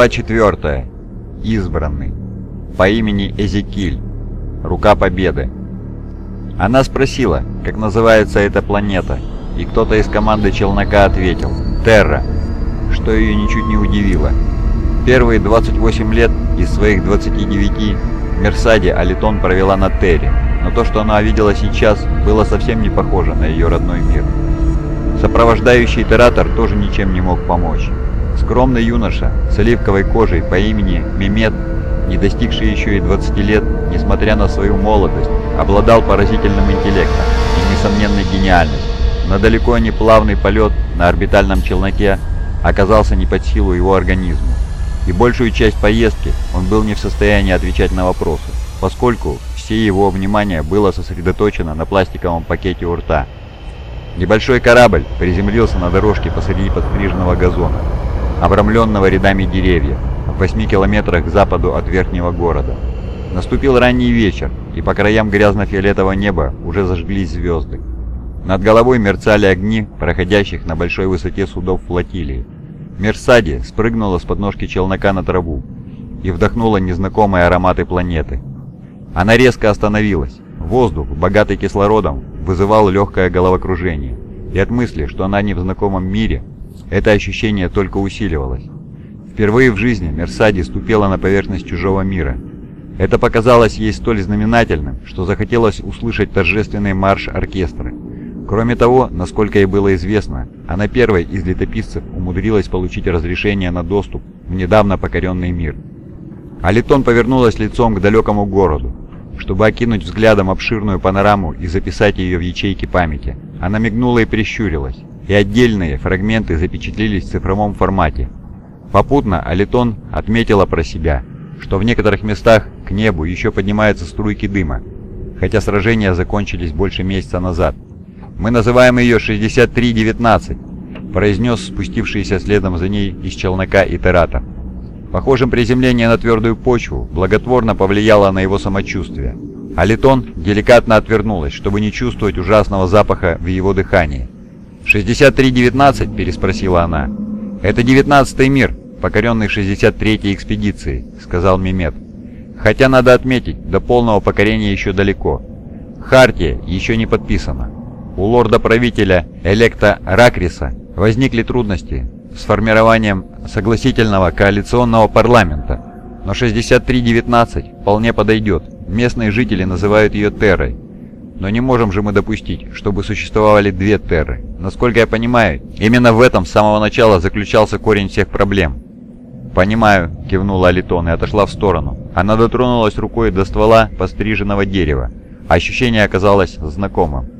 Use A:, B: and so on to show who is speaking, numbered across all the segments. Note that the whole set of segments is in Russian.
A: Глава 4. Избранный. По имени Эзекиль. Рука Победы. Она спросила, как называется эта планета, и кто-то из команды челнока ответил «Терра», что ее ничуть не удивило. Первые 28 лет из своих 29 Мерсаде Алитон провела на Терре, но то, что она видела сейчас, было совсем не похоже на ее родной мир. Сопровождающий Тератор тоже ничем не мог помочь. Скромный юноша с оливковой кожей по имени Мемет, не достигший еще и 20 лет, несмотря на свою молодость, обладал поразительным интеллектом и несомненной гениальностью. Но далеко не плавный полет на орбитальном челноке оказался не под силу его организму. И большую часть поездки он был не в состоянии отвечать на вопросы, поскольку все его внимание было сосредоточено на пластиковом пакете у рта. Небольшой корабль приземлился на дорожке посреди подстриженного газона, обрамленного рядами деревьев, в 8 километрах к западу от верхнего города. Наступил ранний вечер, и по краям грязно-фиолетового неба уже зажглись звезды. Над головой мерцали огни проходящих на большой высоте судов флотилии. Мерсади спрыгнула с подножки челнока на траву и вдохнула незнакомые ароматы планеты. Она резко остановилась. Воздух, богатый кислородом, вызывал легкое головокружение, и от мысли, что она не в знакомом мире, это ощущение только усиливалось. Впервые в жизни Мерсади ступила на поверхность чужого мира. Это показалось ей столь знаменательным, что захотелось услышать торжественный марш оркестра. Кроме того, насколько ей было известно, она первой из летописцев умудрилась получить разрешение на доступ в недавно покоренный мир. Алитон повернулась лицом к далекому городу, чтобы окинуть взглядом обширную панораму и записать ее в ячейке памяти. Она мигнула и прищурилась, и отдельные фрагменты запечатлелись в цифровом формате. Попутно Алитон отметила про себя, что в некоторых местах к небу еще поднимаются струйки дыма, хотя сражения закончились больше месяца назад. «Мы называем ее 6319», произнес спустившийся следом за ней из челнока итератор. Похожим приземление на твердую почву благотворно повлияло на его самочувствие. Алитон деликатно отвернулась, чтобы не чувствовать ужасного запаха в его дыхании. «6319?» – переспросила она. «Это девятнадцатый мир, покоренный 63-й экспедицией», – сказал Мимет. «Хотя, надо отметить, до полного покорения еще далеко. Хартия еще не подписана. У лорда-правителя Электа Ракриса возникли трудности с формированием согласительного коалиционного парламента, но 6319 вполне подойдет. Местные жители называют ее Террой. Но не можем же мы допустить, чтобы существовали две Терры. Насколько я понимаю, именно в этом с самого начала заключался корень всех проблем. «Понимаю», — кивнула Алитон и отошла в сторону. Она дотронулась рукой до ствола постриженного дерева. Ощущение оказалось знакомым.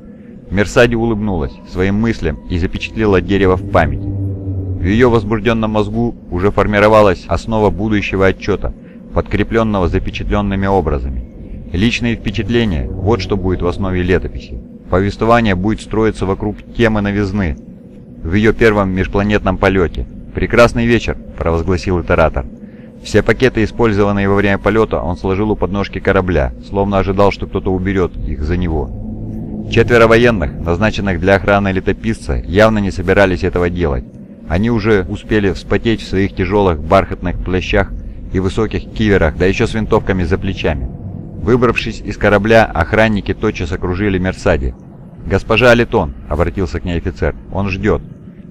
A: Мерсади улыбнулась своим мыслям и запечатлела дерево в память. В ее возбужденном мозгу уже формировалась основа будущего отчета, подкрепленного запечатленными образами. Личные впечатления – вот что будет в основе летописи. Повествование будет строиться вокруг темы новизны в ее первом межпланетном полете. «Прекрасный вечер», – провозгласил итератор. Все пакеты, использованные во время полета, он сложил у подножки корабля, словно ожидал, что кто-то уберет их за него. Четверо военных, назначенных для охраны летописца, явно не собирались этого делать. Они уже успели вспотеть в своих тяжелых бархатных плащах и высоких киверах, да еще с винтовками за плечами. Выбравшись из корабля, охранники тотчас окружили Мерсади. «Госпожа Алитон», — обратился к ней офицер, — «он ждет».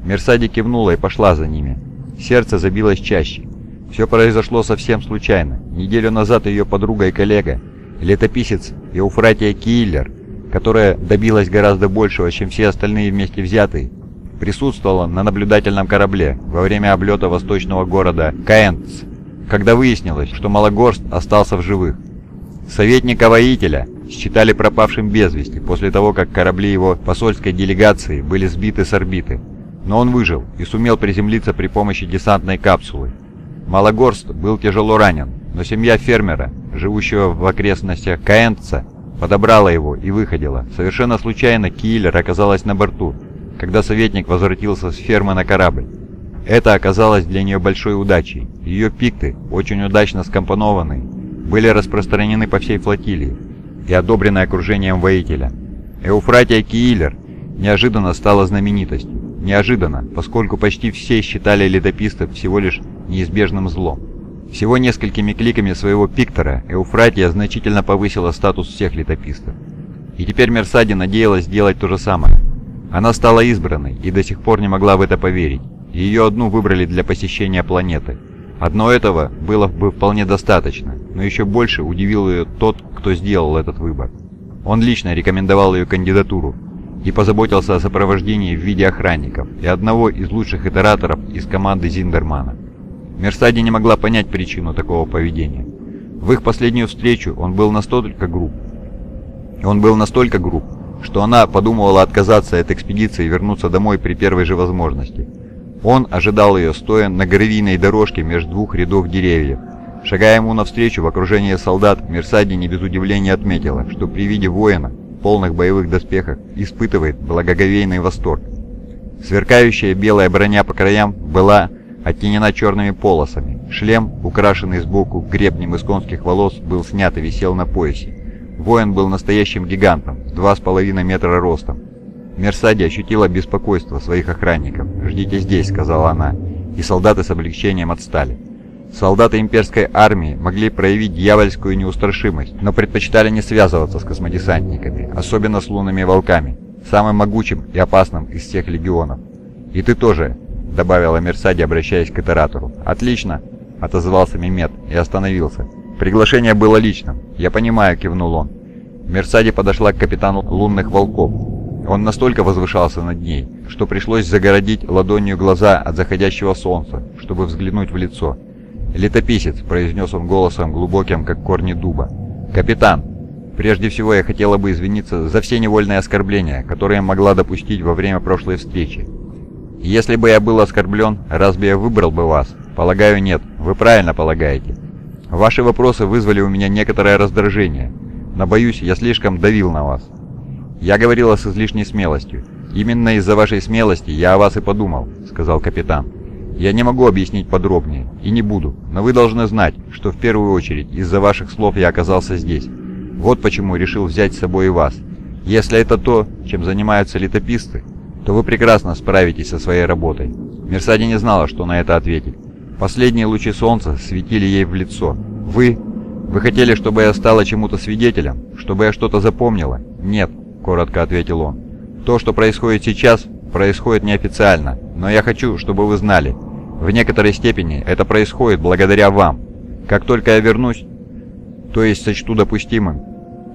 A: Мерсади кивнула и пошла за ними. Сердце забилось чаще. Все произошло совсем случайно. Неделю назад ее подруга и коллега, летописец Еуфратия Киллер, которая добилась гораздо большего, чем все остальные вместе взятые, присутствовала на наблюдательном корабле во время облета восточного города Каэнтс, когда выяснилось, что Малогорст остался в живых. Советника воителя считали пропавшим без вести после того, как корабли его посольской делегации были сбиты с орбиты. Но он выжил и сумел приземлиться при помощи десантной капсулы. Малогорст был тяжело ранен, но семья фермера, живущего в окрестностях Каэнтса, подобрала его и выходила. Совершенно случайно Киллер оказалась на борту когда советник возвратился с фермы на корабль. Это оказалось для нее большой удачей. Ее пикты, очень удачно скомпонованные, были распространены по всей флотилии и одобрены окружением воителя. Эуфратия Киилер неожиданно стала знаменитостью. Неожиданно, поскольку почти все считали летописцев всего лишь неизбежным злом. Всего несколькими кликами своего пиктора Эуфратия значительно повысила статус всех летописцев. И теперь Мерсади надеялась сделать то же самое. Она стала избранной и до сих пор не могла в это поверить. Ее одну выбрали для посещения планеты. Одно этого было бы вполне достаточно, но еще больше удивил ее тот, кто сделал этот выбор. Он лично рекомендовал ее кандидатуру и позаботился о сопровождении в виде охранников и одного из лучших итераторов из команды Зиндермана. Мерсади не могла понять причину такого поведения. В их последнюю встречу он был настолько груб. Он был настолько груб, что она подумывала отказаться от экспедиции и вернуться домой при первой же возможности. Он ожидал ее, стоя на гравийной дорожке между двух рядов деревьев. Шагая ему навстречу в окружении солдат, Мерсади не без удивления отметила, что при виде воина, полных боевых доспехах, испытывает благоговейный восторг. Сверкающая белая броня по краям была оттенена черными полосами. Шлем, украшенный сбоку гребнем из конских волос, был снят и висел на поясе. Воин был настоящим гигантом, два с половиной метра ростом. Мерсади ощутила беспокойство своих охранников. «Ждите здесь», — сказала она, и солдаты с облегчением отстали. Солдаты имперской армии могли проявить дьявольскую неустрашимость, но предпочитали не связываться с космодесантниками, особенно с лунными волками, самым могучим и опасным из всех легионов. «И ты тоже», — добавила Мерсади, обращаясь к итератору. «Отлично», — отозвался Мимет и остановился. «Приглашение было личным. Я понимаю», — кивнул он. Мерсади подошла к капитану лунных волков. Он настолько возвышался над ней, что пришлось загородить ладонью глаза от заходящего солнца, чтобы взглянуть в лицо. «Летописец», — произнес он голосом глубоким, как корни дуба. «Капитан, прежде всего я хотела бы извиниться за все невольные оскорбления, которые я могла допустить во время прошлой встречи. Если бы я был оскорблен, разве я выбрал бы вас? Полагаю, нет. Вы правильно полагаете. Ваши вопросы вызвали у меня некоторое раздражение, но, боюсь, я слишком давил на вас. Я говорила с излишней смелостью. Именно из-за вашей смелости я о вас и подумал», — сказал капитан. Я не могу объяснить подробнее, и не буду, но вы должны знать, что в первую очередь из-за ваших слов я оказался здесь. Вот почему решил взять с собой и вас. Если это то, чем занимаются летописцы, то вы прекрасно справитесь со своей работой». Мерсади не знала, что на это ответить. Последние лучи солнца светили ей в лицо. «Вы? Вы хотели, чтобы я стала чему-то свидетелем? Чтобы я что-то запомнила?» «Нет», — коротко ответил он. «То, что происходит сейчас, происходит неофициально, но я хочу, чтобы вы знали, в некоторой степени это происходит благодаря вам. Как только я вернусь, то есть сочту допустимым,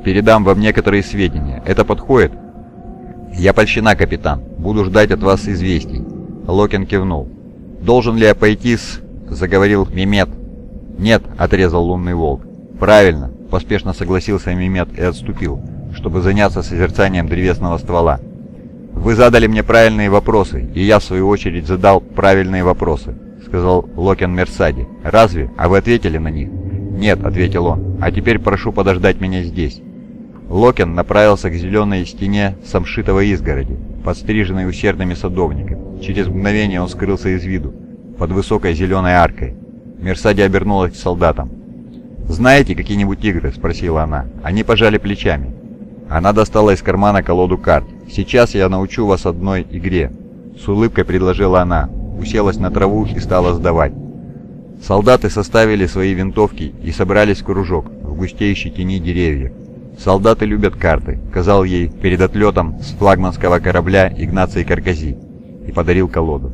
A: передам вам некоторые сведения. Это подходит? Я польщена, капитан. Буду ждать от вас известий. Локин кивнул. Должен ли я пойти с... заговорил Мимет. Нет, отрезал лунный волк. Правильно, поспешно согласился Мимет и отступил, чтобы заняться созерцанием древесного ствола. «Вы задали мне правильные вопросы, и я, в свою очередь, задал правильные вопросы», — сказал Локен Мерсади. «Разве? А вы ответили на них?» «Нет», — ответил он. «А теперь прошу подождать меня здесь». Локен направился к зеленой стене самшитовой изгороди, подстриженной усердными садовниками. Через мгновение он скрылся из виду, под высокой зеленой аркой. Мерсади обернулась к солдатам. «Знаете какие-нибудь игры?» — спросила она. Они пожали плечами. Она достала из кармана колоду карт. «Сейчас я научу вас одной игре», — с улыбкой предложила она, уселась на траву и стала сдавать. Солдаты составили свои винтовки и собрались в кружок в густеющей тени деревьев. «Солдаты любят карты», — сказал ей перед отлетом с флагманского корабля Игнаций Каркази и подарил колоду.